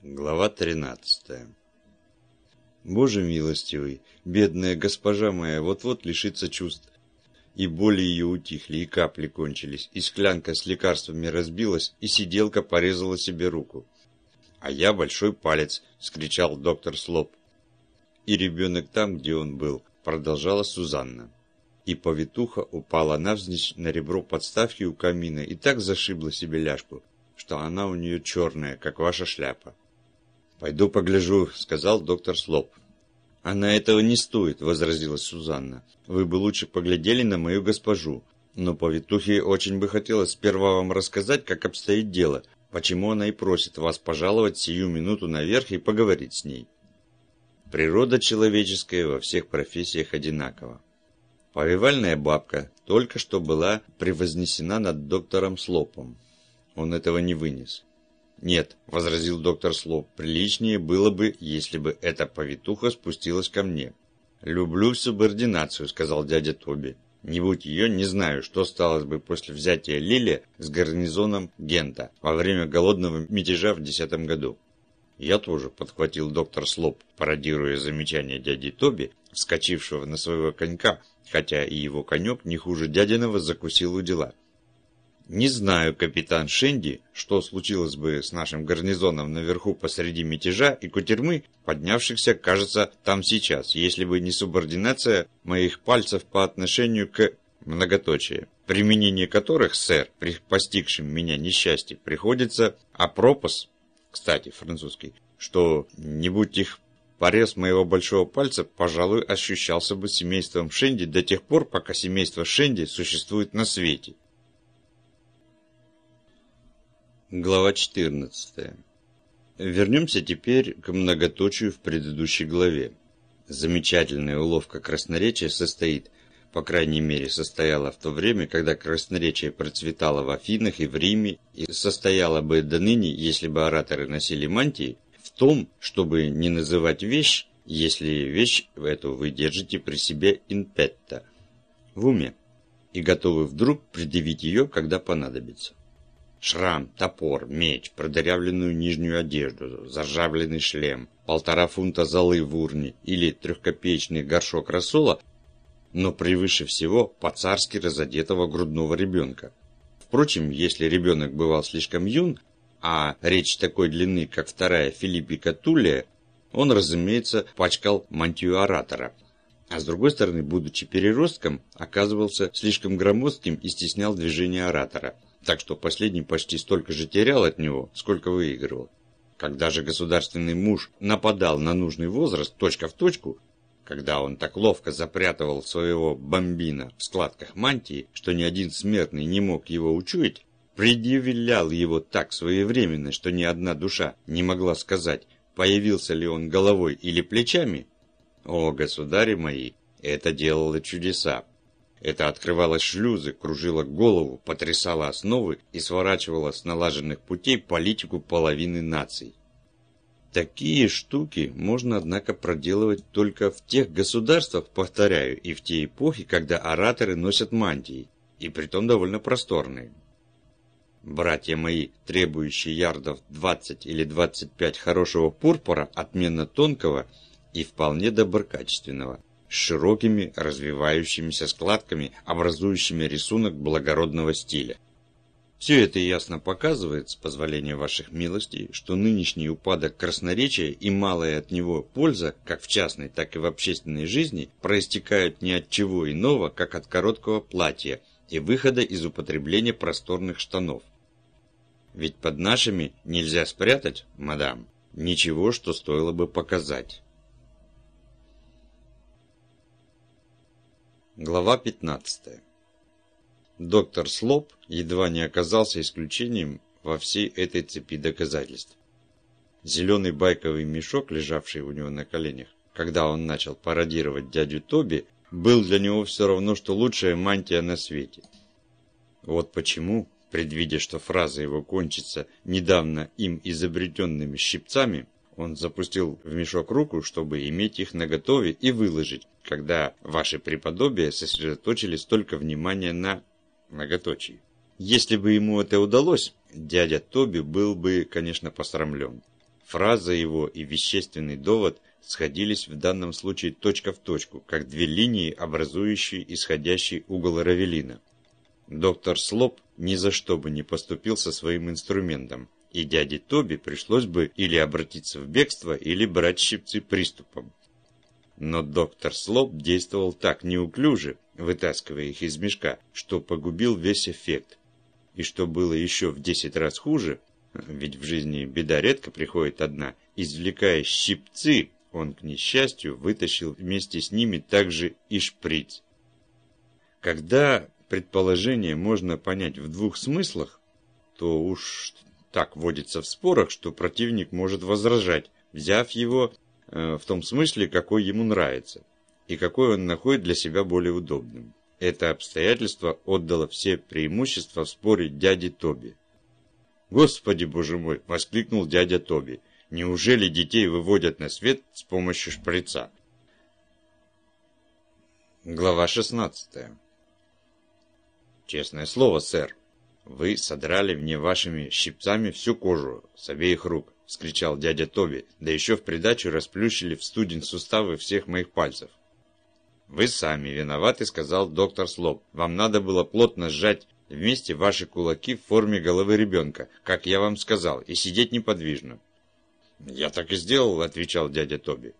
Глава 13 Боже милостивый, бедная госпожа моя вот-вот лишится чувств. И боли ее утихли, и капли кончились, и склянка с лекарствами разбилась, и сиделка порезала себе руку. А я большой палец, скричал доктор Слоп. И ребенок там, где он был, продолжала Сузанна. И повитуха упала навзничь на ребро подставки у камина и так зашибла себе ляжку, что она у нее черная, как ваша шляпа. «Пойду погляжу», — сказал доктор Слоп. «Она этого не стоит», — возразила Сузанна. «Вы бы лучше поглядели на мою госпожу. Но повитухе очень бы хотелось сперва вам рассказать, как обстоит дело, почему она и просит вас пожаловать сию минуту наверх и поговорить с ней». Природа человеческая во всех профессиях одинакова. Повивальная бабка только что была превознесена над доктором Слопом. Он этого не вынес. «Нет», — возразил доктор Слоп, — «приличнее было бы, если бы эта повитуха спустилась ко мне». «Люблю субординацию», — сказал дядя Тоби. «Не будь ее, не знаю, что сталось бы после взятия Лили с гарнизоном Гента во время голодного мятежа в десятом году». «Я тоже», — подхватил доктор Слоп, пародируя замечание дяди Тоби, вскочившего на своего конька, хотя и его конек не хуже дядиного закусил у дела. Не знаю, капитан Шенди, что случилось бы с нашим гарнизоном наверху посреди мятежа и кутерьмы, поднявшихся, кажется, там сейчас, если бы не субординация моих пальцев по отношению к многоточие, применение которых, сэр, при постигшем меня несчастье, приходится апропос, кстати, французский, что, не будь их порез моего большого пальца, пожалуй, ощущался бы семейством Шенди до тех пор, пока семейство Шенди существует на свете. Глава 14. Вернемся теперь к многоточию в предыдущей главе. Замечательная уловка красноречия состоит, по крайней мере состояла в то время, когда красноречие процветало в Афинах и в Риме и состояло бы до ныне, если бы ораторы носили мантии, в том, чтобы не называть вещь, если вещь эту вы держите при себе инпетта, в уме, и готовы вдруг предъявить ее, когда понадобится. Шрам, топор, меч, продырявленную нижнюю одежду, заржавленный шлем, полтора фунта золы в урне или трехкопеечный горшок рассола, но превыше всего по-царски разодетого грудного ребенка. Впрочем, если ребенок бывал слишком юн, а речь такой длины, как вторая Филиппика Тулия, он, разумеется, пачкал мантию оратора. А с другой стороны, будучи переростком, оказывался слишком громоздким и стеснял движение оратора – так что последний почти столько же терял от него, сколько выигрывал. Когда же государственный муж нападал на нужный возраст точка в точку, когда он так ловко запрятывал своего бомбина в складках мантии, что ни один смертный не мог его учуять, предъявлял его так своевременно, что ни одна душа не могла сказать, появился ли он головой или плечами, о, государи мои, это делало чудеса. Это открывало шлюзы, кружило голову, потрясало основы и сворачивало с налаженных путей политику половины наций. Такие штуки можно, однако, проделывать только в тех государствах, повторяю, и в те эпохи, когда ораторы носят мантии, и притом довольно просторные. Братья мои, требующие ярдов 20 или 25 хорошего пурпура, отменно тонкого и вполне доброкачественного с широкими развивающимися складками, образующими рисунок благородного стиля. Все это ясно показывает, с позволения ваших милостей, что нынешний упадок красноречия и малая от него польза, как в частной, так и в общественной жизни, проистекают ни от чего иного, как от короткого платья и выхода из употребления просторных штанов. Ведь под нашими нельзя спрятать, мадам, ничего, что стоило бы показать. Глава 15. Доктор Слоп едва не оказался исключением во всей этой цепи доказательств. Зеленый байковый мешок, лежавший у него на коленях, когда он начал пародировать дядю Тоби, был для него все равно, что лучшая мантия на свете. Вот почему, предвидя, что фраза его кончится недавно им изобретенными щипцами, он запустил в мешок руку, чтобы иметь их наготове и выложить, когда ваши преподобия сосредоточили столько внимания на многоточии. Если бы ему это удалось, дядя Тоби был бы, конечно, посрамлен. Фраза его и вещественный довод сходились в данном случае точка в точку, как две линии, образующие исходящий угол Равелина. Доктор Слоп ни за что бы не поступил со своим инструментом, и дяде Тоби пришлось бы или обратиться в бегство, или брать щипцы приступом. Но доктор Слоп действовал так неуклюже, вытаскивая их из мешка, что погубил весь эффект. И что было еще в десять раз хуже, ведь в жизни беда редко приходит одна, извлекая щипцы, он, к несчастью, вытащил вместе с ними также и шприц. Когда предположение можно понять в двух смыслах, то уж так водится в спорах, что противник может возражать, взяв его э, в том смысле, какой ему нравится, и какой он находит для себя более удобным. Это обстоятельство отдало все преимущества в споре дяде Тоби. «Господи, боже мой!» – воскликнул дядя Тоби. «Неужели детей выводят на свет с помощью шприца?» Глава 16 «Честное слово, сэр, вы содрали мне вашими щипцами всю кожу с обеих рук», – вскричал дядя Тоби, да еще в придачу расплющили в студень суставы всех моих пальцев. «Вы сами виноваты», – сказал доктор Слоп. «Вам надо было плотно сжать вместе ваши кулаки в форме головы ребенка, как я вам сказал, и сидеть неподвижно». «Я так и сделал», – отвечал дядя Тоби.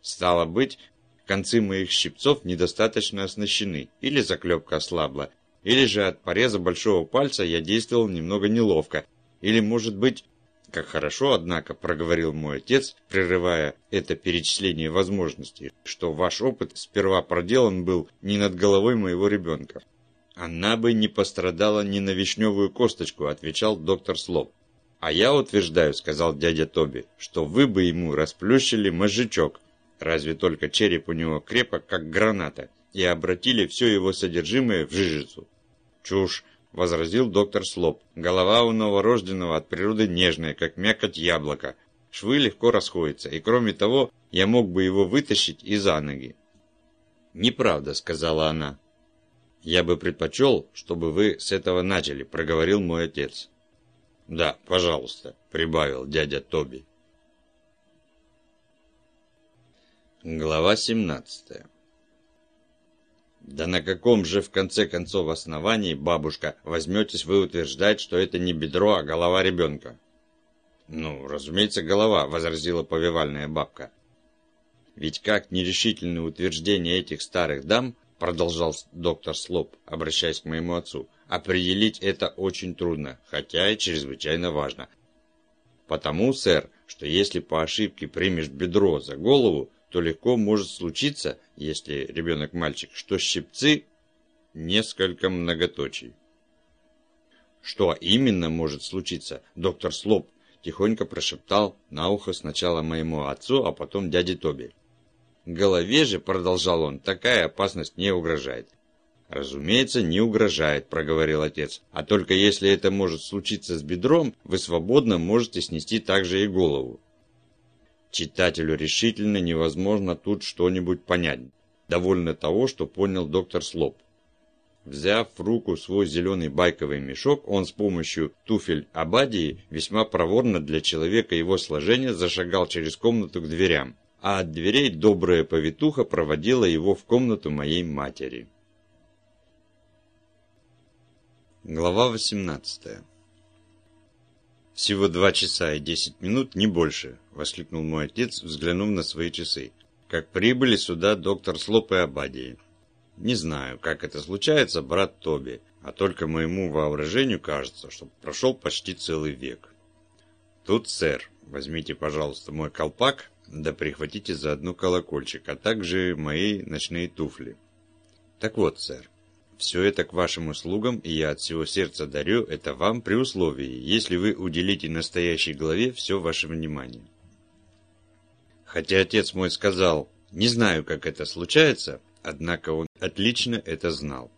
«Стало быть, концы моих щипцов недостаточно оснащены, или заклепка ослабла, или же от пореза большого пальца я действовал немного неловко, или, может быть, как хорошо, однако, проговорил мой отец, прерывая это перечисление возможностей, что ваш опыт сперва проделан был не над головой моего ребенка. «Она бы не пострадала ни на вишневую косточку», – отвечал доктор Слоп. «А я утверждаю», – сказал дядя Тоби, – «что вы бы ему расплющили мозжечок, разве только череп у него крепок, как граната, и обратили все его содержимое в жижицу». «Чушь», – возразил доктор Слоп. «Голова у новорожденного от природы нежная, как мякоть яблока. Швы легко расходятся, и кроме того, я мог бы его вытащить и за ноги». «Неправда», – сказала она. «Я бы предпочел, чтобы вы с этого начали», – проговорил мой отец. «Да, пожалуйста», – прибавил дядя Тоби. Глава 17 «Да на каком же в конце концов основании, бабушка, возьметесь вы утверждать, что это не бедро, а голова ребенка?» «Ну, разумеется, голова», – возразила повивальная бабка. «Ведь как нерешительное утверждение этих старых дам продолжал доктор Слоп, обращаясь к моему отцу, определить это очень трудно, хотя и чрезвычайно важно. Потому, сэр, что если по ошибке примешь бедро за голову, то легко может случиться, если ребенок мальчик, что щипцы несколько многоточий. Что именно может случиться, доктор Слоп тихонько прошептал на ухо сначала моему отцу, а потом дяде Тоби. Голове же, продолжал он, такая опасность не угрожает. «Разумеется, не угрожает», – проговорил отец. «А только если это может случиться с бедром, вы свободно можете снести также и голову». Читателю решительно невозможно тут что-нибудь понять. Довольно того, что понял доктор Слоп. Взяв в руку свой зеленый байковый мешок, он с помощью туфель Абадии весьма проворно для человека его сложения зашагал через комнату к дверям а от дверей добрая повитуха проводила его в комнату моей матери. Глава 18 «Всего два часа и десять минут, не больше», — воскликнул мой отец, взглянув на свои часы. «Как прибыли сюда доктор Слоп и Абадии. Не знаю, как это случается, брат Тоби, а только моему воображению кажется, что прошел почти целый век. Тут, сэр, возьмите, пожалуйста, мой колпак да прихватите заодно колокольчик, а также мои ночные туфли. Так вот, сэр, все это к вашим услугам, и я от всего сердца дарю это вам при условии, если вы уделите настоящей главе все ваше внимание. Хотя отец мой сказал, не знаю, как это случается, однако он отлично это знал.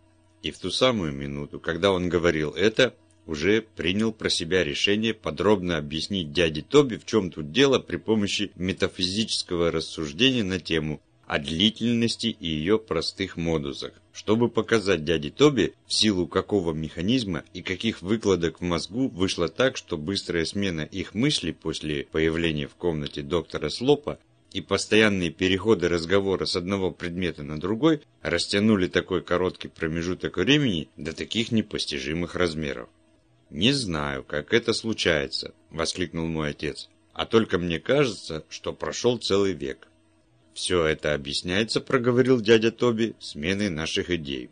И в ту самую минуту, когда он говорил это, уже принял про себя решение подробно объяснить дяде Тоби, в чем тут дело при помощи метафизического рассуждения на тему о длительности и ее простых модусах, чтобы показать дяде Тоби, в силу какого механизма и каких выкладок в мозгу вышло так, что быстрая смена их мыслей после появления в комнате доктора Слопа и постоянные переходы разговора с одного предмета на другой растянули такой короткий промежуток времени до таких непостижимых размеров. «Не знаю, как это случается», – воскликнул мой отец, – «а только мне кажется, что прошел целый век». «Все это объясняется», – проговорил дядя Тоби, – «сменой наших идей».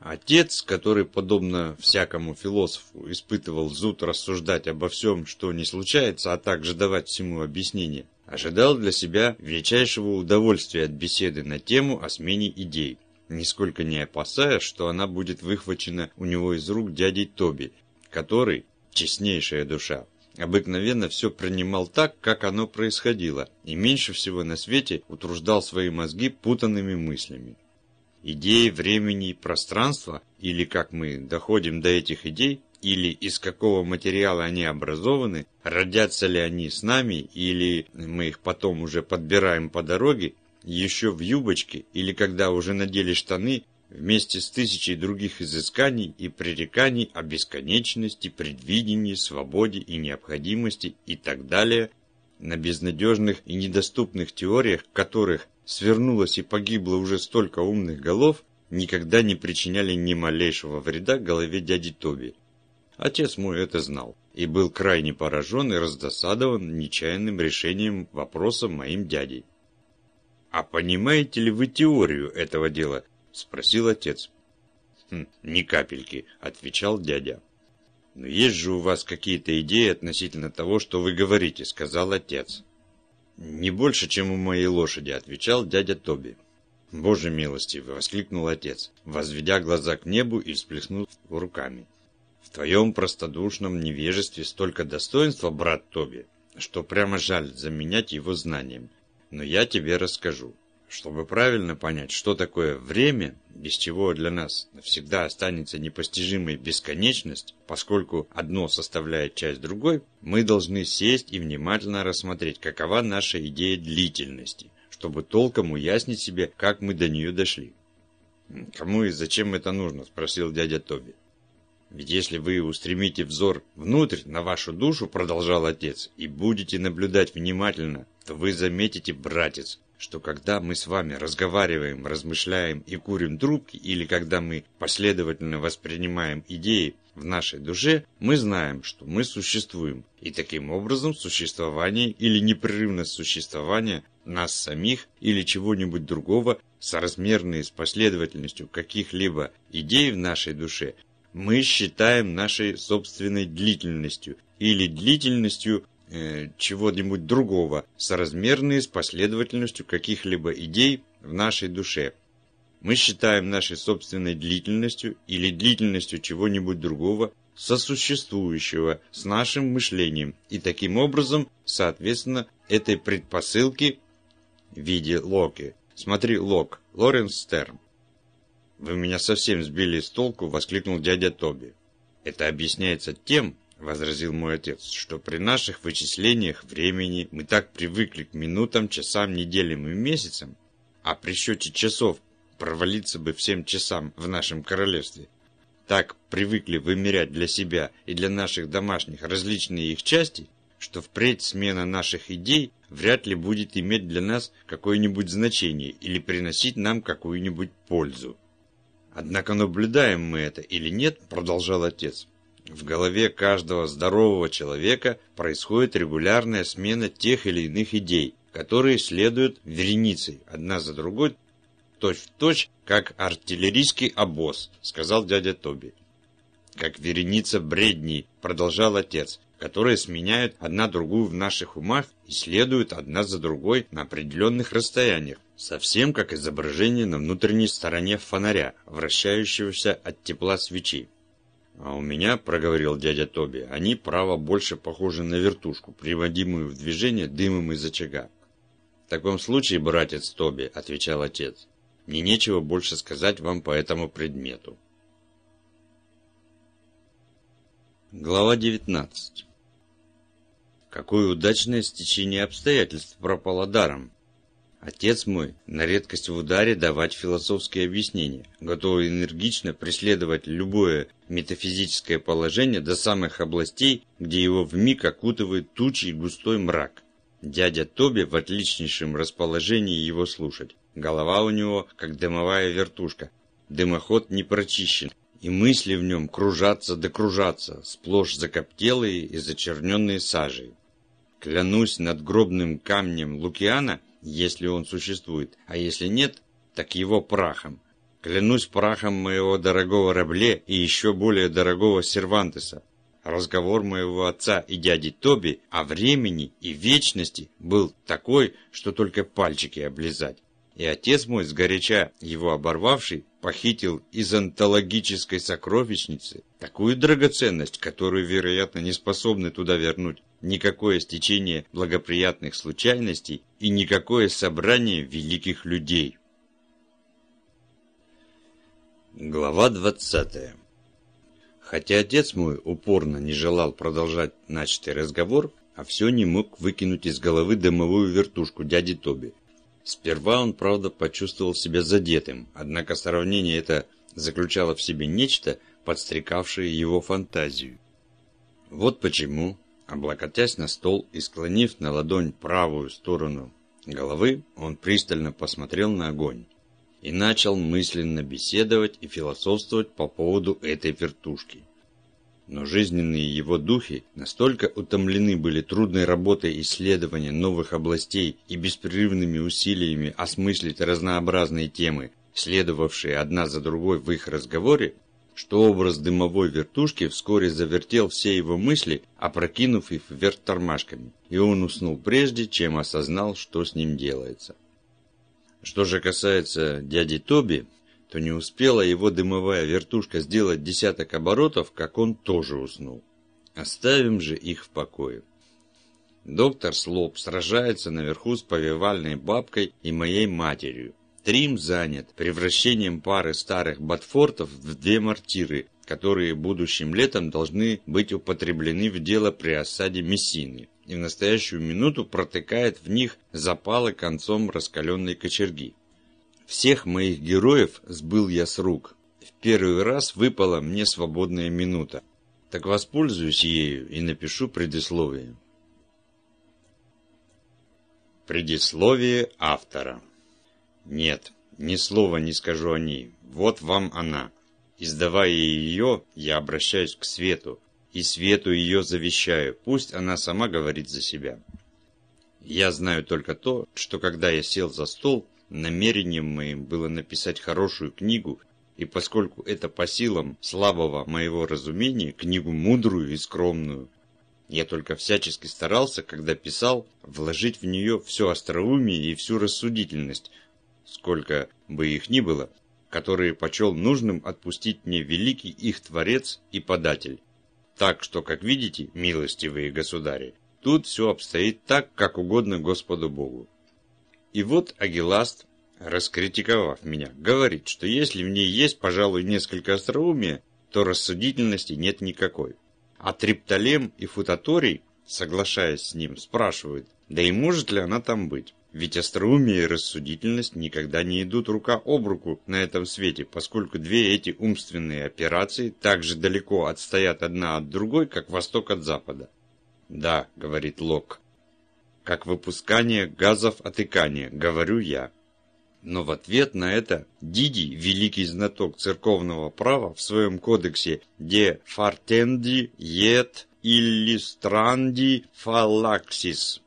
Отец, который, подобно всякому философу, испытывал зуд рассуждать обо всем, что не случается, а также давать всему объяснение, ожидал для себя величайшего удовольствия от беседы на тему о смене идей, нисколько не опасаясь, что она будет выхвачена у него из рук дядей Тоби, который, честнейшая душа, обыкновенно все принимал так, как оно происходило, и меньше всего на свете утруждал свои мозги путанными мыслями. Идеи времени и пространства, или как мы доходим до этих идей, или из какого материала они образованы, родятся ли они с нами, или мы их потом уже подбираем по дороге, еще в юбочке, или когда уже надели штаны, вместе с тысячей других изысканий и пререканий о бесконечности, предвидении, свободе и необходимости и так далее, на безнадежных и недоступных теориях, которых свернулось и погибло уже столько умных голов, никогда не причиняли ни малейшего вреда голове дяди Тоби. Отец мой это знал и был крайне поражен и раздосадован нечаянным решением вопроса моим дядей. «А понимаете ли вы теорию этого дела?» – спросил отец. «Хм, «Ни капельки», – отвечал дядя. «Но есть же у вас какие-то идеи относительно того, что вы говорите», – сказал отец. «Не больше, чем у моей лошади», – отвечал дядя Тоби. «Боже милостивый!» – воскликнул отец, возведя глаза к небу и всплеснув руками. «В твоем простодушном невежестве столько достоинства, брат Тоби, что прямо жаль заменять его знанием. Но я тебе расскажу. Чтобы правильно понять, что такое время, без чего для нас навсегда останется непостижимой бесконечность, поскольку одно составляет часть другой, мы должны сесть и внимательно рассмотреть, какова наша идея длительности, чтобы толком уяснить себе, как мы до нее дошли. «Кому и зачем это нужно?» – спросил дядя Тоби. «Ведь если вы устремите взор внутрь, на вашу душу, – продолжал отец, – и будете наблюдать внимательно, то вы заметите, братец, что когда мы с вами разговариваем, размышляем и курим трубки, или когда мы последовательно воспринимаем идеи в нашей душе, мы знаем, что мы существуем, и таким образом существование или непрерывность существования нас самих или чего-нибудь другого, соразмерные с последовательностью каких-либо идей в нашей душе, мы считаем нашей собственной длительностью или длительностью э, чего-нибудь другого, соразмерные с последовательностью каких-либо идей в нашей душе. Мы считаем нашей собственной длительностью или длительностью чего-нибудь другого сосуществующего с нашим мышлением и таким образом, соответственно, этой предпосылки в виде Локи. Смотри, Лок, Лоренс Стерн. «Вы меня совсем сбили с толку», — воскликнул дядя Тоби. «Это объясняется тем, — возразил мой отец, — что при наших вычислениях времени мы так привыкли к минутам, часам, неделям и месяцам, а при счете часов провалиться бы всем часам в нашем королевстве. Так привыкли вымерять для себя и для наших домашних различные их части, что впредь смена наших идей вряд ли будет иметь для нас какое-нибудь значение или приносить нам какую-нибудь пользу. Однако наблюдаем мы это или нет, продолжал отец, в голове каждого здорового человека происходит регулярная смена тех или иных идей, которые следуют вереницей, одна за другой, точь-в-точь, точь, как артиллерийский обоз, сказал дядя Тоби. Как вереница бредней, продолжал отец, которые сменяют одна другую в наших умах и следуют одна за другой на определенных расстояниях, совсем как изображение на внутренней стороне фонаря, вращающегося от тепла свечи. «А у меня, — проговорил дядя Тоби, — они, право, больше похожи на вертушку, приводимую в движение дымом из очага». «В таком случае, братец Тоби, — отвечал отец, — мне нечего больше сказать вам по этому предмету». Глава 19 Какое удачное стечение обстоятельств пропало даром. Отец мой на редкость в ударе давать философские объяснения, готовый энергично преследовать любое метафизическое положение до самых областей, где его вмиг окутывает тучи и густой мрак. Дядя Тоби в отличнейшем расположении его слушать. Голова у него, как дымовая вертушка. Дымоход не прочищен, и мысли в нем кружатся да кружатся, сплошь закоптелые и зачерненные сажей. Клянусь над гробным камнем Лукиана, если он существует, а если нет, так его прахом. Клянусь прахом моего дорогого Рабле и еще более дорогого Сервантеса. Разговор моего отца и дяди Тоби о времени и вечности был такой, что только пальчики облизать. И отец мой, сгоряча его оборвавший, похитил из антологической сокровищницы такую драгоценность, которую, вероятно, не способны туда вернуть никакое стечение благоприятных случайностей и никакое собрание великих людей. Глава 20 Хотя отец мой упорно не желал продолжать начатый разговор, а все не мог выкинуть из головы дымовую вертушку дяди Тоби. Сперва он, правда, почувствовал себя задетым, однако сравнение это заключало в себе нечто, подстрекавшее его фантазию. Вот почему, облокотясь на стол и склонив на ладонь правую сторону головы, он пристально посмотрел на огонь и начал мысленно беседовать и философствовать по поводу этой вертушки. Но жизненные его духи настолько утомлены были трудной работой исследования новых областей и беспрерывными усилиями осмыслить разнообразные темы, следовавшие одна за другой в их разговоре, что образ дымовой вертушки вскоре завертел все его мысли, опрокинув их вверх тормашками, и он уснул прежде, чем осознал, что с ним делается. Что же касается дяди Тоби, то не успела его дымовая вертушка сделать десяток оборотов, как он тоже уснул. Оставим же их в покое. Доктор Слоп сражается наверху с повивальной бабкой и моей матерью. Трим занят превращением пары старых ботфортов в две мортиры, которые будущим летом должны быть употреблены в дело при осаде Мессины, и в настоящую минуту протыкает в них запалы концом раскаленной кочерги. Всех моих героев сбыл я с рук. В первый раз выпала мне свободная минута. Так воспользуюсь ею и напишу предисловие. Предисловие автора. Нет, ни слова не скажу о ней. Вот вам она. Издавая ее, я обращаюсь к свету, и свету ее завещаю. Пусть она сама говорит за себя. Я знаю только то, что когда я сел за стол, Намерением моим было написать хорошую книгу, и поскольку это по силам слабого моего разумения, книгу мудрую и скромную, я только всячески старался, когда писал, вложить в нее все остроумие и всю рассудительность, сколько бы их ни было, которые почел нужным отпустить мне великий их Творец и Податель. Так что, как видите, милостивые государи, тут все обстоит так, как угодно Господу Богу. И вот Агиласт, раскритиковав меня, говорит, что если в ней есть, пожалуй, несколько остроумия, то рассудительности нет никакой. А Триптолем и Футаторий, соглашаясь с ним, спрашивают, да и может ли она там быть? Ведь остроумие и рассудительность никогда не идут рука об руку на этом свете, поскольку две эти умственные операции так же далеко отстоят одна от другой, как восток от запада. «Да», — говорит Лок, как выпускание газов отыкания, говорю я. Но в ответ на это Диди, великий знаток церковного права, в своем кодексе «De fartendi et illustrandi fallaxis»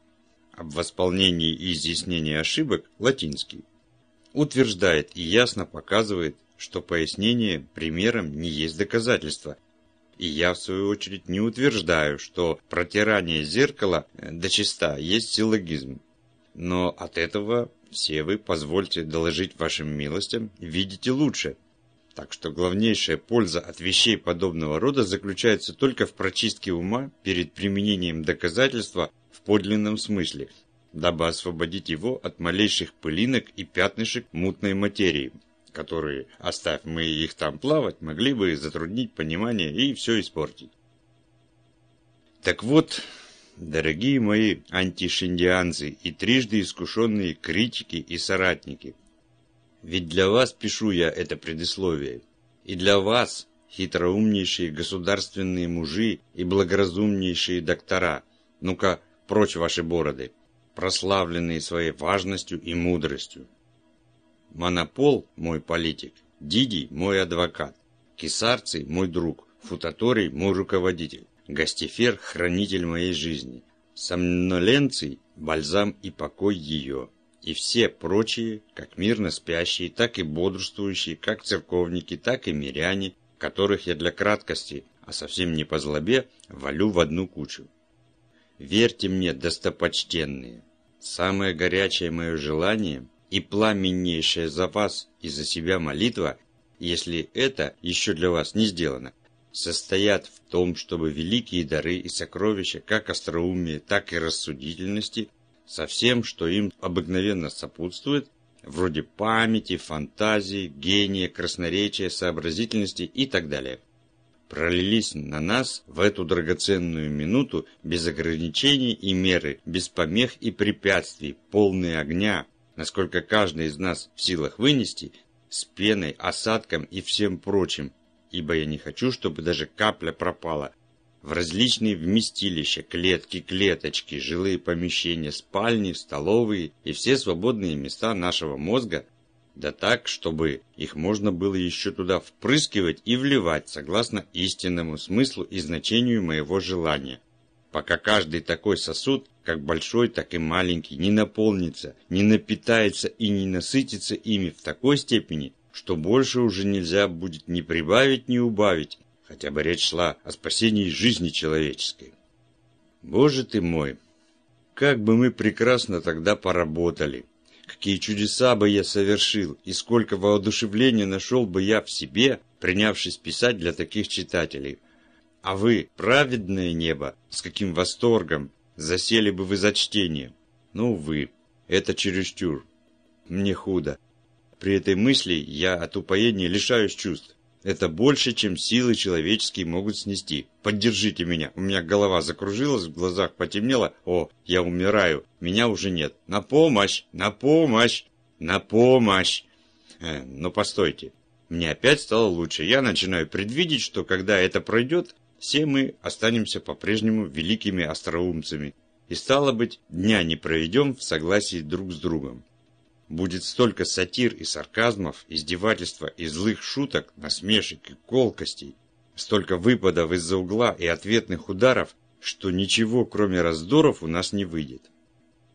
об восполнении и изъяснении ошибок, латинский, утверждает и ясно показывает, что пояснение примером не есть доказательство, и я, в свою очередь, не утверждаю, что протирание зеркала э, до чиста есть силлогизм. Но от этого все вы, позвольте доложить вашим милостям, видите лучше. Так что главнейшая польза от вещей подобного рода заключается только в прочистке ума перед применением доказательства в подлинном смысле, дабы освободить его от малейших пылинок и пятнышек мутной материи, которые, оставь мы их там плавать, могли бы затруднить понимание и все испортить. Так вот, Дорогие мои антишиндианцы и трижды искушенные критики и соратники, ведь для вас пишу я это предисловие, и для вас, хитроумнейшие государственные мужи и благоразумнейшие доктора, ну-ка, прочь ваши бороды, прославленные своей важностью и мудростью. Монопол – мой политик, Диди – мой адвокат, Кисарций – мой друг, Футаторий – мой руководитель, Гастифер – хранитель моей жизни, Сомноленций – бальзам и покой ее, и все прочие, как мирно спящие, так и бодрствующие, как церковники, так и миряне, которых я для краткости, а совсем не по злобе, валю в одну кучу. Верьте мне, достопочтенные, самое горячее мое желание и пламеннейшая за вас и за себя молитва, если это еще для вас не сделано, состоят в том, чтобы великие дары и сокровища, как остроумие, так и рассудительности, со всем, что им обыкновенно сопутствует, вроде памяти, фантазии, гения, красноречия, сообразительности и так далее, пролились на нас в эту драгоценную минуту без ограничений и меры, без помех и препятствий, полные огня, насколько каждый из нас в силах вынести, с пеной, осадком и всем прочим, ибо я не хочу, чтобы даже капля пропала, в различные вместилища, клетки, клеточки, жилые помещения, спальни, столовые и все свободные места нашего мозга, да так, чтобы их можно было еще туда впрыскивать и вливать согласно истинному смыслу и значению моего желания, пока каждый такой сосуд как большой, так и маленький, не наполнится, не напитается и не насытится ими в такой степени, что больше уже нельзя будет ни прибавить, ни убавить, хотя бы речь шла о спасении жизни человеческой. Боже ты мой, как бы мы прекрасно тогда поработали, какие чудеса бы я совершил, и сколько воодушевления нашел бы я в себе, принявшись писать для таких читателей. А вы, праведное небо, с каким восторгом, засели бы вы за чтение. Ну, вы, это чересчур. Мне худо. При этой мысли я от упоения лишаюсь чувств. Это больше, чем силы человеческие могут снести. Поддержите меня. У меня голова закружилась, в глазах потемнело. О, я умираю. Меня уже нет. На помощь! На помощь! На помощь! Э, но ну, постойте. Мне опять стало лучше. Я начинаю предвидеть, что когда это пройдет, все мы останемся по-прежнему великими остроумцами. И стало быть, дня не проведем в согласии друг с другом. Будет столько сатир и сарказмов, издевательства и злых шуток, насмешек и колкостей, столько выпадов из-за угла и ответных ударов, что ничего, кроме раздоров, у нас не выйдет.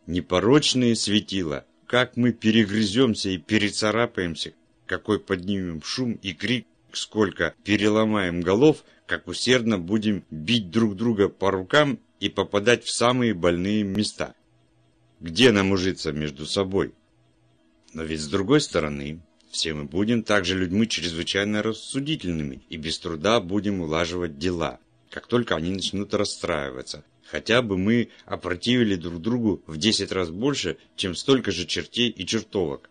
Непорочные светила, как мы перегрыземся и перецарапаемся, какой поднимем шум и крик, сколько переломаем голов – как усердно будем бить друг друга по рукам и попадать в самые больные места. Где нам ужиться между собой? Но ведь с другой стороны, все мы будем также людьми чрезвычайно рассудительными и без труда будем улаживать дела, как только они начнут расстраиваться. Хотя бы мы опротивили друг другу в 10 раз больше, чем столько же чертей и чертовок.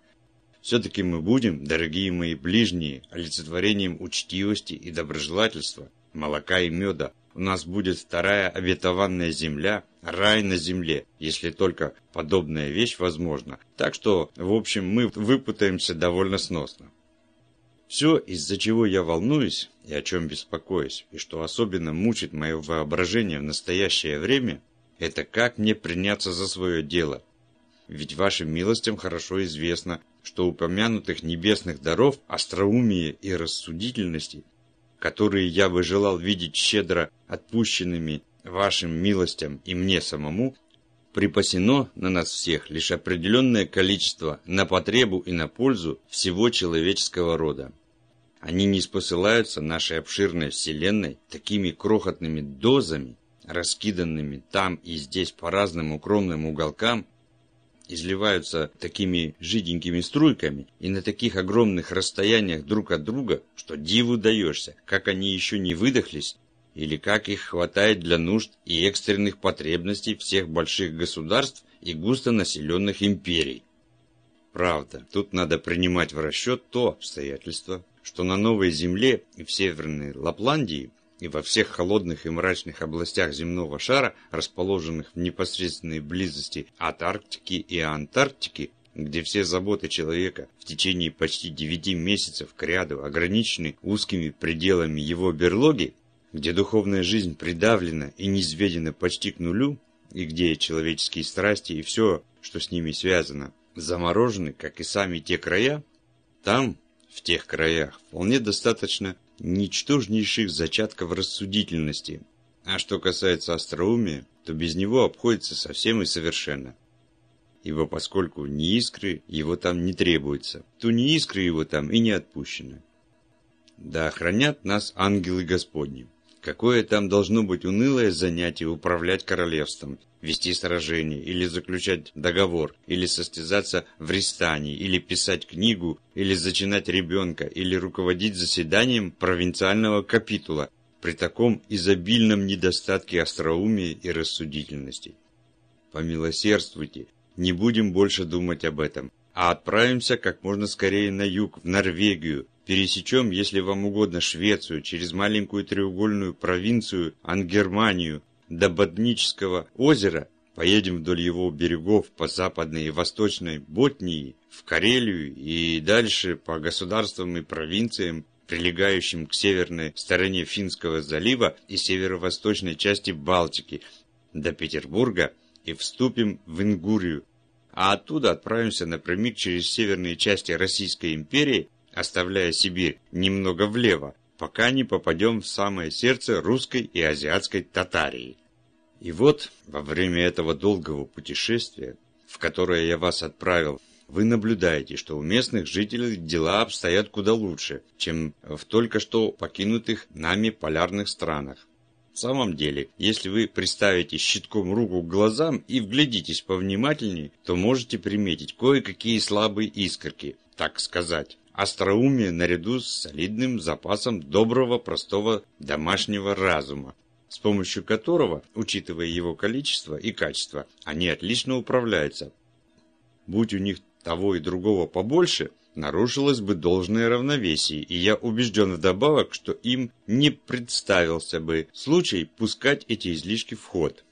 Все-таки мы будем, дорогие мои ближние, олицетворением учтивости и доброжелательства, молока и меда. У нас будет вторая обетованная земля, рай на земле, если только подобная вещь возможна. Так что, в общем, мы выпутаемся довольно сносно. Все, из-за чего я волнуюсь и о чем беспокоюсь, и что особенно мучит мое воображение в настоящее время, это как мне приняться за свое дело. Ведь вашим милостям хорошо известно, что упомянутых небесных даров, остроумия и рассудительности которые я бы желал видеть щедро отпущенными вашим милостям и мне самому, припасено на нас всех лишь определенное количество на потребу и на пользу всего человеческого рода. Они не спосылаются нашей обширной вселенной такими крохотными дозами, раскиданными там и здесь по разным укромным уголкам, изливаются такими жиденькими струйками и на таких огромных расстояниях друг от друга, что диву даешься, как они еще не выдохлись, или как их хватает для нужд и экстренных потребностей всех больших государств и густонаселенных империй. Правда, тут надо принимать в расчет то обстоятельство, что на Новой Земле и в Северной Лапландии и во всех холодных и мрачных областях земного шара, расположенных в непосредственной близости от Арктики и Антарктики, где все заботы человека в течение почти девяти месяцев к ряду ограничены узкими пределами его берлоги, где духовная жизнь придавлена и низведена почти к нулю, и где человеческие страсти и все, что с ними связано, заморожены, как и сами те края, там, в тех краях, вполне достаточно ничтожнейших зачатков рассудительности. А что касается остроумия, то без него обходится совсем и совершенно. Ибо поскольку ни искры его там не требуется, то ни искры его там и не отпущены. Да охранят нас ангелы Господни. Какое там должно быть унылое занятие управлять королевством, вести сражение, или заключать договор, или состязаться в рестании, или писать книгу, или зачинать ребенка, или руководить заседанием провинциального капитула? При таком изобильном недостатке остроумия и рассудительности. Помилосердствуйте, не будем больше думать об этом, а отправимся как можно скорее на юг, в Норвегию, Пересечем, если вам угодно, Швецию, через маленькую треугольную провинцию Ангерманию до Боднического озера, поедем вдоль его берегов по западной и восточной Ботнии, в Карелию и дальше по государствам и провинциям, прилегающим к северной стороне Финского залива и северо-восточной части Балтики, до Петербурга и вступим в Ингурию, а оттуда отправимся напрямик через северные части Российской империи оставляя Сибирь немного влево, пока не попадем в самое сердце русской и азиатской Татарии. И вот, во время этого долгого путешествия, в которое я вас отправил, вы наблюдаете, что у местных жителей дела обстоят куда лучше, чем в только что покинутых нами полярных странах. В самом деле, если вы приставите щитком руку к глазам и вглядитесь повнимательнее, то можете приметить кое-какие слабые искорки, так сказать, остроумие наряду с солидным запасом доброго, простого домашнего разума, с помощью которого, учитывая его количество и качество, они отлично управляются. Будь у них того и другого побольше, нарушилось бы должное равновесие, и я убежден вдобавок, что им не представился бы случай пускать эти излишки в ход.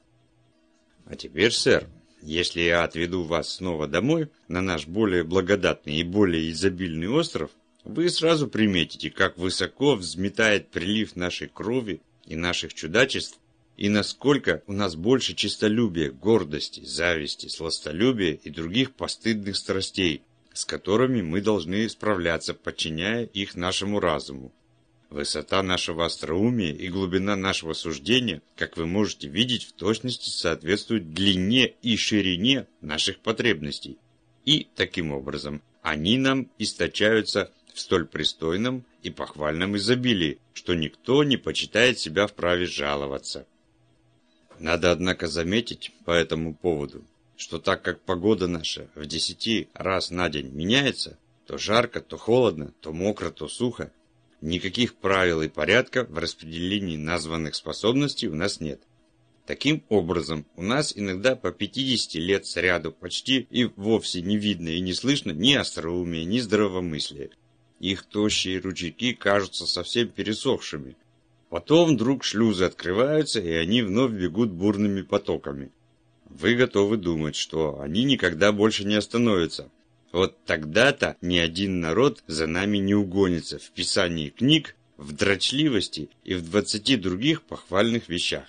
А теперь, сэр, если я отведу вас снова домой, на наш более благодатный и более изобильный остров, вы сразу приметите, как высоко взметает прилив нашей крови и наших чудачеств, и насколько у нас больше честолюбия, гордости, зависти, сластолюбия и других постыдных страстей, с которыми мы должны справляться, подчиняя их нашему разуму. Высота нашего остроумия и глубина нашего суждения, как вы можете видеть, в точности соответствуют длине и ширине наших потребностей. И, таким образом, они нам источаются в столь пристойном и похвальном изобилии, что никто не почитает себя вправе жаловаться. Надо, однако, заметить по этому поводу, что так как погода наша в десяти раз на день меняется, то жарко, то холодно, то мокро, то сухо, Никаких правил и порядка в распределении названных способностей у нас нет. Таким образом, у нас иногда по 50 лет сряду почти и вовсе не видно и не слышно ни остроумия, ни здравомыслия. Их тощие ручейки кажутся совсем пересохшими. Потом вдруг шлюзы открываются, и они вновь бегут бурными потоками. Вы готовы думать, что они никогда больше не остановятся, вот тогда-то ни один народ за нами не угонится в писании книг, в дрочливости и в двадцати других похвальных вещах.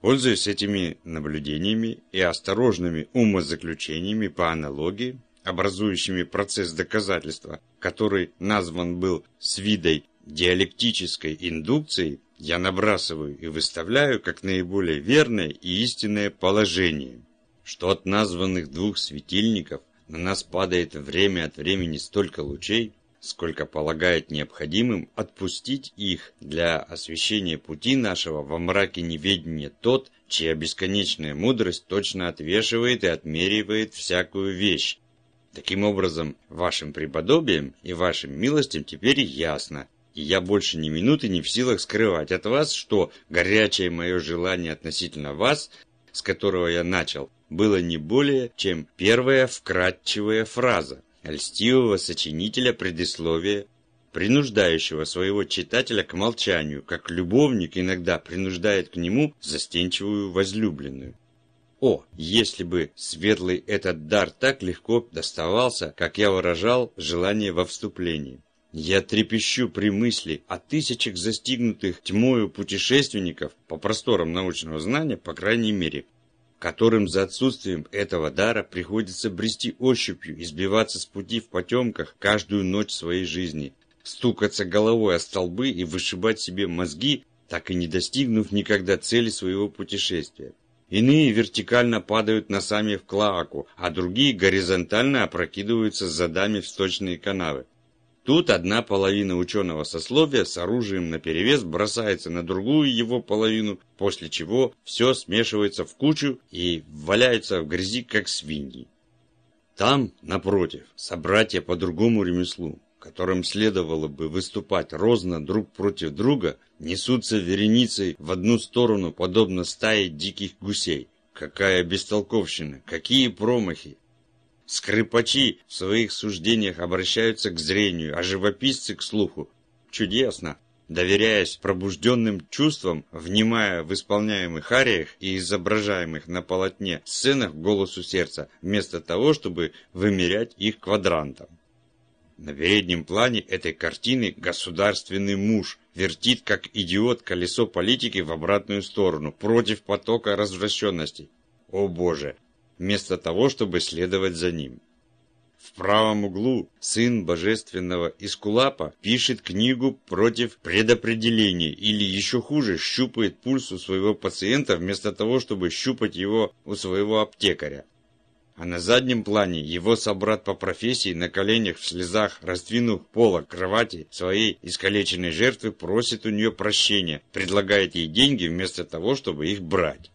Пользуясь этими наблюдениями и осторожными умозаключениями по аналогии, образующими процесс доказательства, который назван был с видой диалектической индукцией, я набрасываю и выставляю как наиболее верное и истинное положение, что от названных двух светильников на нас падает время от времени столько лучей, сколько полагает необходимым отпустить их для освещения пути нашего во мраке неведения тот, чья бесконечная мудрость точно отвешивает и отмеривает всякую вещь. Таким образом, вашим преподобием и вашим милостям теперь ясно, и я больше ни минуты не в силах скрывать от вас, что горячее мое желание относительно вас, с которого я начал, было не более, чем первая вкратчивая фраза льстивого сочинителя предисловия принуждающего своего читателя к молчанию, как любовник иногда принуждает к нему застенчивую возлюбленную. О, если бы светлый этот дар так легко доставался, как я выражал желание во вступлении. Я трепещу при мысли о тысячах застигнутых тьмою путешественников по просторам научного знания, по крайней мере, которым за отсутствием этого дара приходится брести ощупью, избиваться с пути в потемках каждую ночь своей жизни, стукаться головой о столбы и вышибать себе мозги, так и не достигнув никогда цели своего путешествия. Иные вертикально падают носами в клоаку, а другие горизонтально опрокидываются задами в сточные канавы. Тут одна половина ученого сословия с оружием наперевес бросается на другую его половину, после чего все смешивается в кучу и валяются в грязи, как свиньи. Там, напротив, собратья по другому ремеслу, которым следовало бы выступать розно друг против друга, несутся вереницей в одну сторону, подобно стае диких гусей. Какая бестолковщина, какие промахи! Скрипачи в своих суждениях обращаются к зрению, а живописцы к слуху. Чудесно! Доверяясь пробужденным чувствам, внимая в исполняемых ариях и изображаемых на полотне сценах голосу сердца, вместо того, чтобы вымерять их квадрантом. На переднем плане этой картины государственный муж вертит как идиот колесо политики в обратную сторону, против потока развращенности. О боже, вместо того, чтобы следовать за ним. В правом углу сын божественного Искулапа пишет книгу против предопределения или еще хуже щупает пульс у своего пациента вместо того, чтобы щупать его у своего аптекаря. А на заднем плане его собрат по профессии на коленях в слезах, раздвинув пола кровати своей искалеченной жертвы, просит у нее прощения, предлагает ей деньги вместо того, чтобы их брать.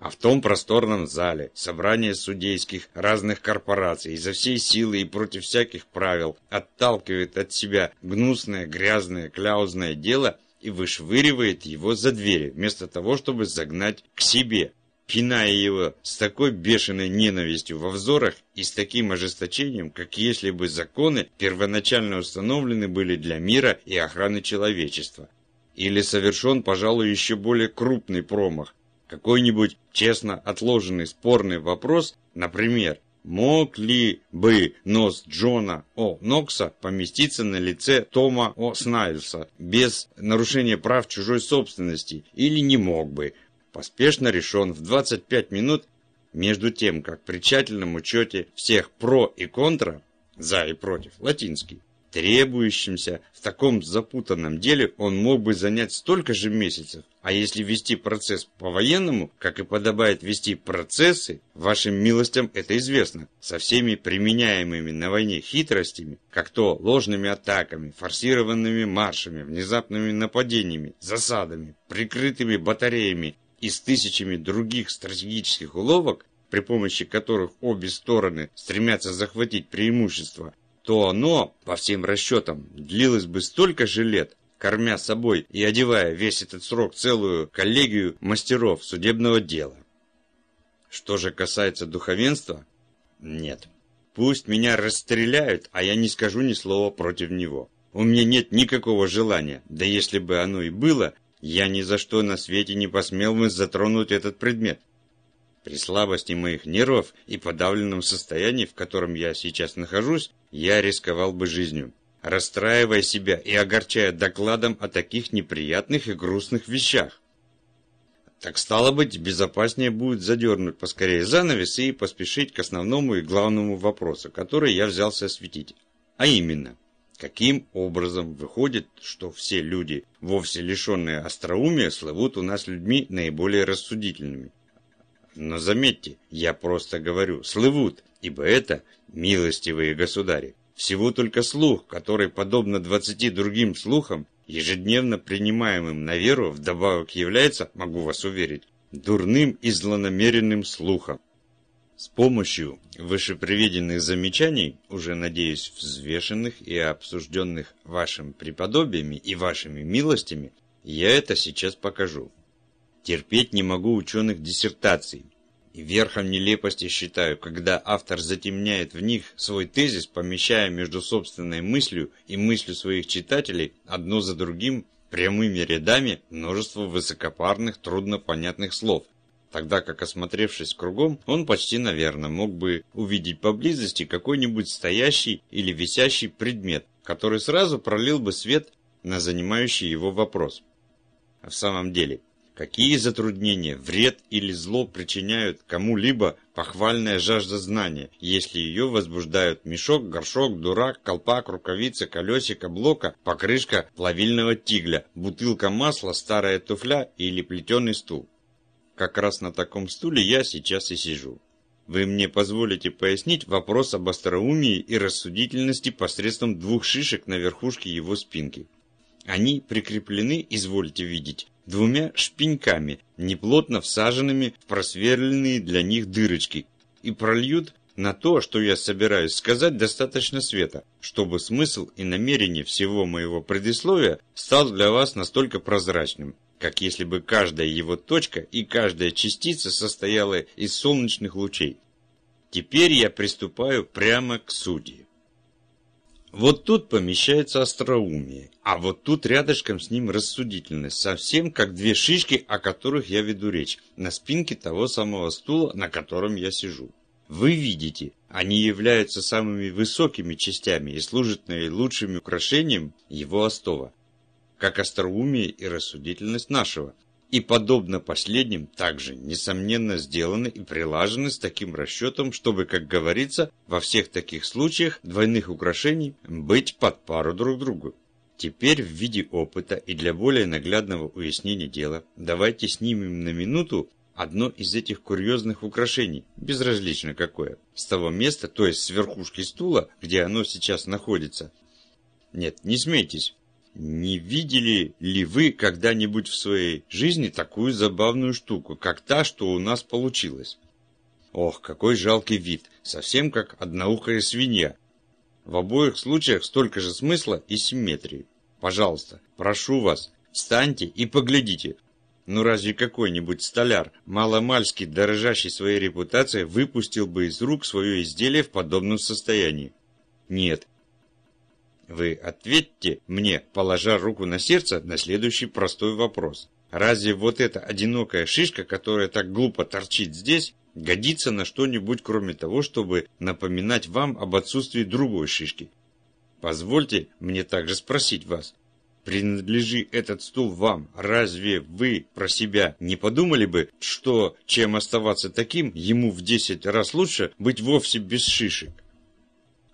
А в том просторном зале собрание судейских разных корпораций изо всей силы и против всяких правил отталкивает от себя гнусное, грязное, кляузное дело и вышвыривает его за двери, вместо того, чтобы загнать к себе, пиная его с такой бешеной ненавистью во взорах и с таким ожесточением, как если бы законы первоначально установлены были для мира и охраны человечества. Или совершен, пожалуй, еще более крупный промах, какой-нибудь честно отложенный спорный вопрос, например, мог ли бы нос Джона О. Нокса поместиться на лице Тома О. Снайлса без нарушения прав чужой собственности или не мог бы, поспешно решен в 25 минут между тем, как при тщательном учете всех про и контра, за и против, латинский, требующимся в таком запутанном деле он мог бы занять столько же месяцев, а если вести процесс по-военному, как и подобает вести процессы, вашим милостям это известно, со всеми применяемыми на войне хитростями, как то ложными атаками, форсированными маршами, внезапными нападениями, засадами, прикрытыми батареями и с тысячами других стратегических уловок, при помощи которых обе стороны стремятся захватить преимущество, то оно, по всем расчетам, длилось бы столько же лет, кормя собой и одевая весь этот срок целую коллегию мастеров судебного дела. Что же касается духовенства, нет. Пусть меня расстреляют, а я не скажу ни слова против него. У меня нет никакого желания, да если бы оно и было, я ни за что на свете не посмел бы затронуть этот предмет. При слабости моих нервов и подавленном состоянии, в котором я сейчас нахожусь, я рисковал бы жизнью расстраивая себя и огорчая докладом о таких неприятных и грустных вещах. Так стало быть, безопаснее будет задернуть поскорее занавес и поспешить к основному и главному вопросу, который я взялся осветить. А именно, каким образом выходит, что все люди, вовсе лишенные остроумия, слывут у нас людьми наиболее рассудительными. Но заметьте, я просто говорю «слывут», ибо это милостивые государи. Всего только слух, который, подобно двадцати другим слухам, ежедневно принимаемым на веру, вдобавок является, могу вас уверить, дурным и злонамеренным слухом. С помощью вышеприведенных замечаний, уже, надеюсь, взвешенных и обсужденных вашим преподобиями и вашими милостями, я это сейчас покажу. Терпеть не могу ученых диссертаций. И верхом нелепости считаю, когда автор затемняет в них свой тезис, помещая между собственной мыслью и мыслью своих читателей одно за другим прямыми рядами множество высокопарных, труднопонятных слов, тогда как, осмотревшись кругом, он почти, наверное, мог бы увидеть поблизости какой-нибудь стоящий или висящий предмет, который сразу пролил бы свет на занимающий его вопрос. А в самом деле, какие затруднения, вред или зло причиняют кому-либо похвальная жажда знания, если ее возбуждают мешок, горшок, дурак, колпак, рукавица, колесико, блока, покрышка плавильного тигля, бутылка масла, старая туфля или плетеный стул. Как раз на таком стуле я сейчас и сижу. Вы мне позволите пояснить вопрос об остроумии и рассудительности посредством двух шишек на верхушке его спинки. Они прикреплены, извольте видеть, двумя шпеньками, неплотно всаженными в просверленные для них дырочки, и прольют на то, что я собираюсь сказать, достаточно света, чтобы смысл и намерение всего моего предисловия стал для вас настолько прозрачным, как если бы каждая его точка и каждая частица состояла из солнечных лучей. Теперь я приступаю прямо к сути. Вот тут помещается остроумие, а вот тут рядышком с ним рассудительность, совсем как две шишки, о которых я веду речь, на спинке того самого стула, на котором я сижу. Вы видите, они являются самыми высокими частями и служат наилучшим украшением его остова как остроумие и рассудительность нашего. И подобно последним, также, несомненно, сделаны и прилажены с таким расчетом, чтобы, как говорится, во всех таких случаях двойных украшений быть под пару друг другу. Теперь в виде опыта и для более наглядного уяснения дела давайте снимем на минуту одно из этих курьезных украшений, безразлично какое, с того места, то есть с верхушки стула, где оно сейчас находится. Нет, не смейтесь, не видели ли вы когда-нибудь в своей жизни такую забавную штуку, как та, что у нас получилась? Ох, какой жалкий вид, совсем как одноухая свинья. В обоих случаях столько же смысла и симметрии. Пожалуйста, прошу вас, встаньте и поглядите. Ну разве какой-нибудь столяр, маломальски дорожащий своей репутацией, выпустил бы из рук свое изделие в подобном состоянии? Нет, вы ответьте мне, положа руку на сердце, на следующий простой вопрос. Разве вот эта одинокая шишка, которая так глупо торчит здесь, годится на что-нибудь, кроме того, чтобы напоминать вам об отсутствии другой шишки? Позвольте мне также спросить вас. Принадлежи этот стул вам, разве вы про себя не подумали бы, что, чем оставаться таким, ему в десять раз лучше быть вовсе без шишек?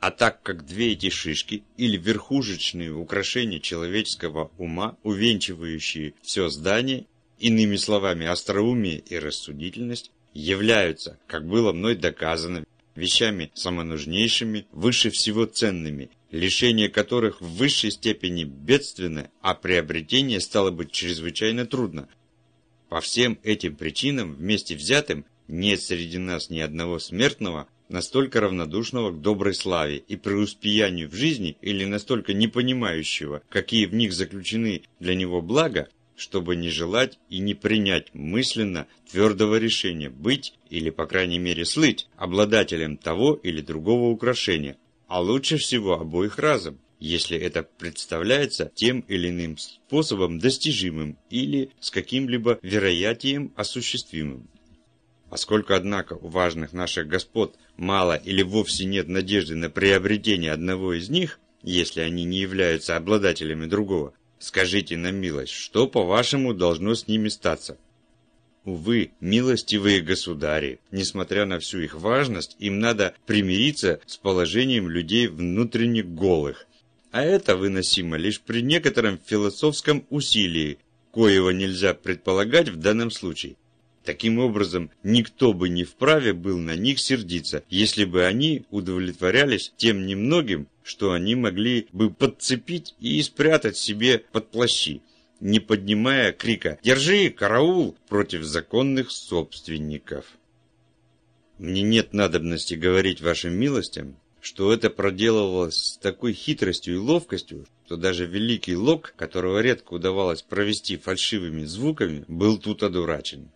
А так как две эти шишки, или верхушечные украшения человеческого ума, увенчивающие все здание, иными словами остроумие и рассудительность, являются, как было мной доказано, вещами самонужнейшими, выше всего ценными, лишение которых в высшей степени бедственно, а приобретение стало быть чрезвычайно трудно. По всем этим причинам, вместе взятым, нет среди нас ни одного смертного, настолько равнодушного к доброй славе и преуспеянию в жизни или настолько не понимающего, какие в них заключены для него блага, чтобы не желать и не принять мысленно твердого решения быть или, по крайней мере, слыть обладателем того или другого украшения, а лучше всего обоих разом, если это представляется тем или иным способом достижимым или с каким-либо вероятием осуществимым. Поскольку, однако, у важных наших господ мало или вовсе нет надежды на приобретение одного из них, если они не являются обладателями другого, скажите на милость, что, по-вашему, должно с ними статься? Увы, милостивые государи, несмотря на всю их важность, им надо примириться с положением людей внутренне голых. А это выносимо лишь при некотором философском усилии, коего нельзя предполагать в данном случае. Таким образом, никто бы не вправе был на них сердиться, если бы они удовлетворялись тем немногим, что они могли бы подцепить и спрятать себе под плащи, не поднимая крика «Держи, караул!» против законных собственников. Мне нет надобности говорить вашим милостям, что это проделывалось с такой хитростью и ловкостью, что даже великий Лок, которого редко удавалось провести фальшивыми звуками, был тут одурачен.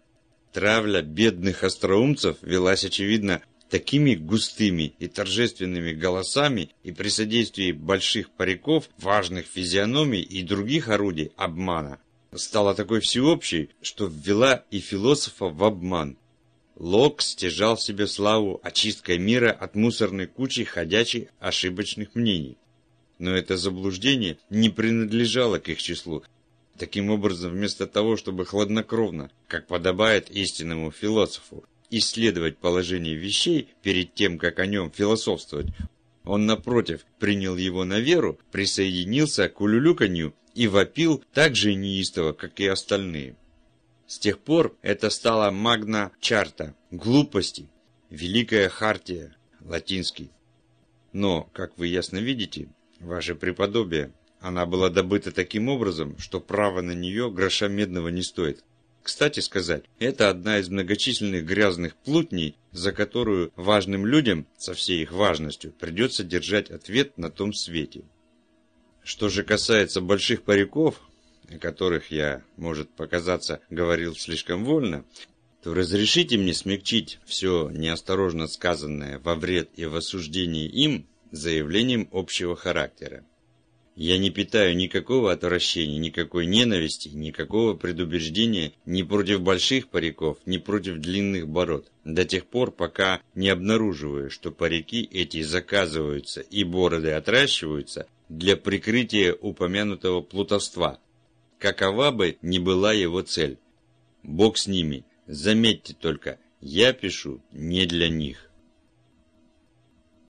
Травля бедных остроумцев велась, очевидно, такими густыми и торжественными голосами и при содействии больших париков, важных физиономий и других орудий обмана, стала такой всеобщей, что ввела и философа в обман. Лок стяжал себе славу очисткой мира от мусорной кучи ходячих ошибочных мнений. Но это заблуждение не принадлежало к их числу. Таким образом, вместо того, чтобы хладнокровно, как подобает истинному философу, исследовать положение вещей перед тем, как о нем философствовать, он, напротив, принял его на веру, присоединился к улюлюканью и вопил так же неистово, как и остальные. С тех пор это стало магна чарта, глупости, великая хартия, латинский. Но, как вы ясно видите, ваше преподобие, она была добыта таким образом, что право на нее гроша медного не стоит. Кстати сказать, это одна из многочисленных грязных плутней, за которую важным людям, со всей их важностью, придется держать ответ на том свете. Что же касается больших париков, о которых я, может показаться, говорил слишком вольно, то разрешите мне смягчить все неосторожно сказанное во вред и в осуждении им заявлением общего характера. Я не питаю никакого отвращения, никакой ненависти, никакого предубеждения ни против больших париков, ни против длинных бород, до тех пор, пока не обнаруживаю, что парики эти заказываются и бороды отращиваются для прикрытия упомянутого плутовства, какова бы ни была его цель. Бог с ними, заметьте только, я пишу не для них.